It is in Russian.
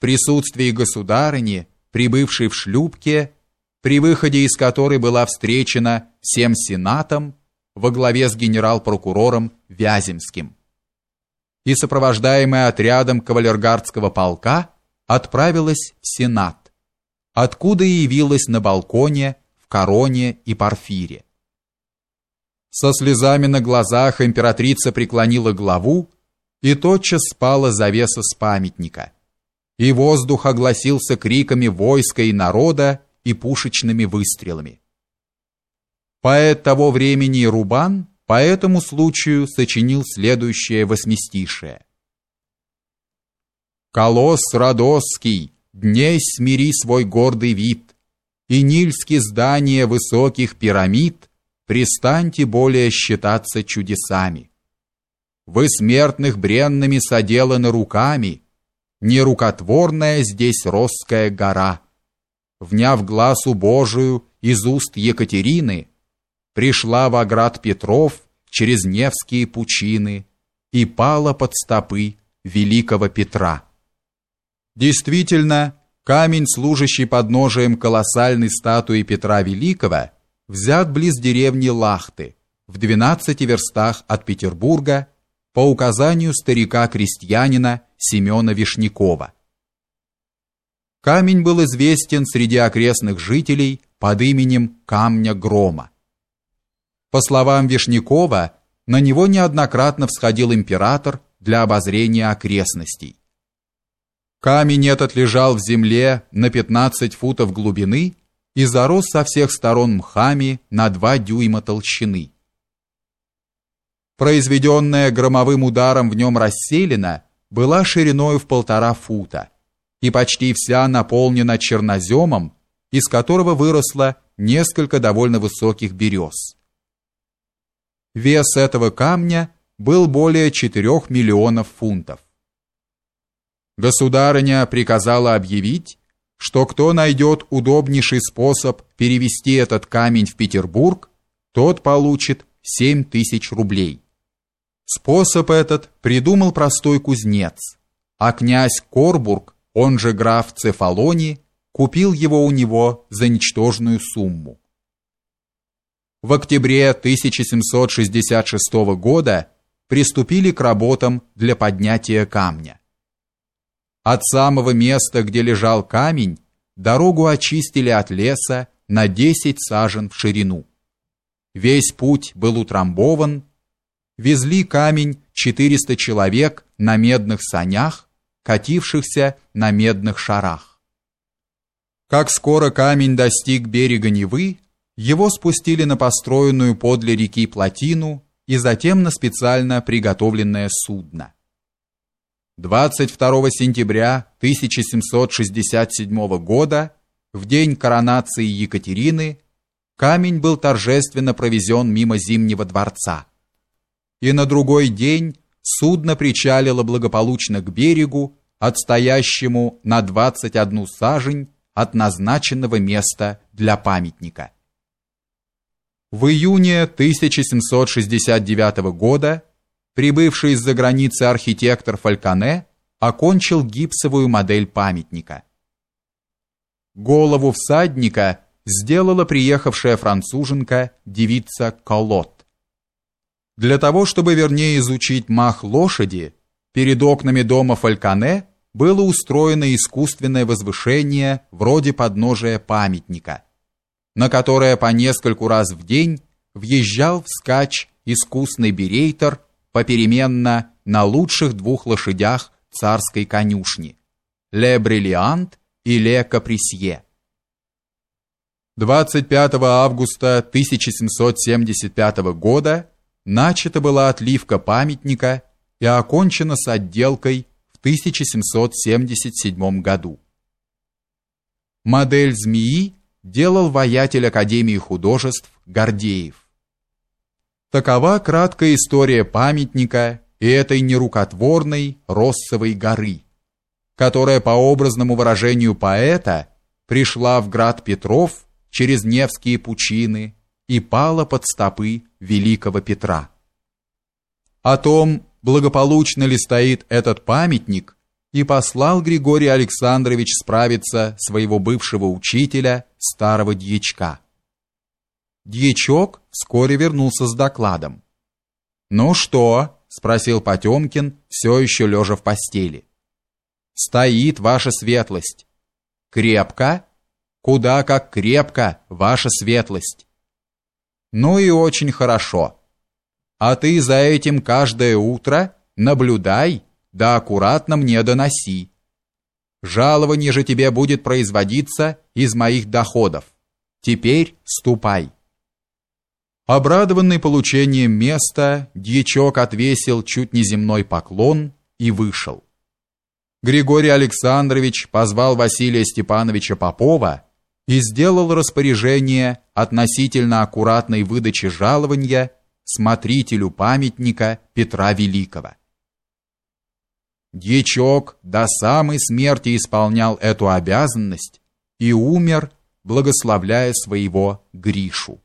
присутствии государыни, прибывшей в шлюпке, при выходе из которой была встречена всем сенатом во главе с генерал-прокурором Вяземским и сопровождаемая отрядом кавалергардского полка отправилась в Сенат, откуда и явилась на балконе в короне и парфире. Со слезами на глазах императрица преклонила главу, и тотчас спала завеса с памятника, и воздух огласился криками войска и народа и пушечными выстрелами. Поэт того времени Рубан по этому случаю сочинил следующее восьмистишее. «Колосс Родосский, дней смири свой гордый вид, и нильские здания высоких пирамид пристаньте более считаться чудесами. Вы смертных бренными соделаны руками, нерукотворная здесь Росская гора. Вняв глазу Божию из уст Екатерины, пришла в оград Петров через Невские пучины и пала под стопы великого Петра. Действительно, камень, служащий подножием колоссальной статуи Петра Великого, взят близ деревни Лахты, в 12 верстах от Петербурга, по указанию старика-крестьянина Семена Вишнякова. Камень был известен среди окрестных жителей под именем Камня Грома. По словам Вишнякова, на него неоднократно всходил император для обозрения окрестностей. Камень этот лежал в земле на 15 футов глубины и зарос со всех сторон мхами на два дюйма толщины. Произведенная громовым ударом в нем расселена была шириной в полтора фута и почти вся наполнена черноземом, из которого выросло несколько довольно высоких берез. Вес этого камня был более 4 миллионов фунтов. Государыня приказала объявить, что кто найдет удобнейший способ перевести этот камень в Петербург, тот получит 7 тысяч рублей. Способ этот придумал простой кузнец, а князь Корбург, он же граф Цефалони, купил его у него за ничтожную сумму. В октябре 1766 года приступили к работам для поднятия камня. От самого места, где лежал камень, дорогу очистили от леса на 10 сажен в ширину. Весь путь был утрамбован, везли камень 400 человек на медных санях, катившихся на медных шарах. Как скоро камень достиг берега Невы, его спустили на построенную подле реки плотину и затем на специально приготовленное судно. 22 сентября 1767 года, в день коронации Екатерины, камень был торжественно провезен мимо Зимнего дворца. И на другой день судно причалило благополучно к берегу, отстоящему на 21 сажень от назначенного места для памятника. В июне 1769 года прибывший из-за границы архитектор Фальконе окончил гипсовую модель памятника. Голову всадника сделала приехавшая француженка девица Колот. Для того, чтобы вернее изучить мах лошади, перед окнами дома Фальконе было устроено искусственное возвышение вроде подножия памятника, на которое по нескольку раз в день въезжал вскачь искусный берейтер попеременно на лучших двух лошадях царской конюшни Ле Бриллиант и Ле Каприсье. 25 августа 1775 года начата была отливка памятника и окончена с отделкой в 1777 году. Модель змеи делал воятель Академии художеств Гордеев. Такова краткая история памятника и этой нерукотворной Россовой горы, которая по образному выражению поэта пришла в град Петров через Невские пучины и пала под стопы великого Петра. О том, благополучно ли стоит этот памятник, и послал Григорий Александрович справиться своего бывшего учителя, старого дьячка. Дьячок вскоре вернулся с докладом. «Ну что?» — спросил Потемкин, все еще лежа в постели. «Стоит ваша светлость». «Крепко?» «Куда как крепко, ваша светлость». «Ну и очень хорошо. А ты за этим каждое утро наблюдай, да аккуратно мне доноси. Жалование же тебе будет производиться из моих доходов. Теперь ступай». Обрадованный получением места, дьячок отвесил чуть не земной поклон и вышел. Григорий Александрович позвал Василия Степановича Попова и сделал распоряжение относительно аккуратной выдачи жалования смотрителю памятника Петра Великого. Дьячок до самой смерти исполнял эту обязанность и умер, благословляя своего Гришу.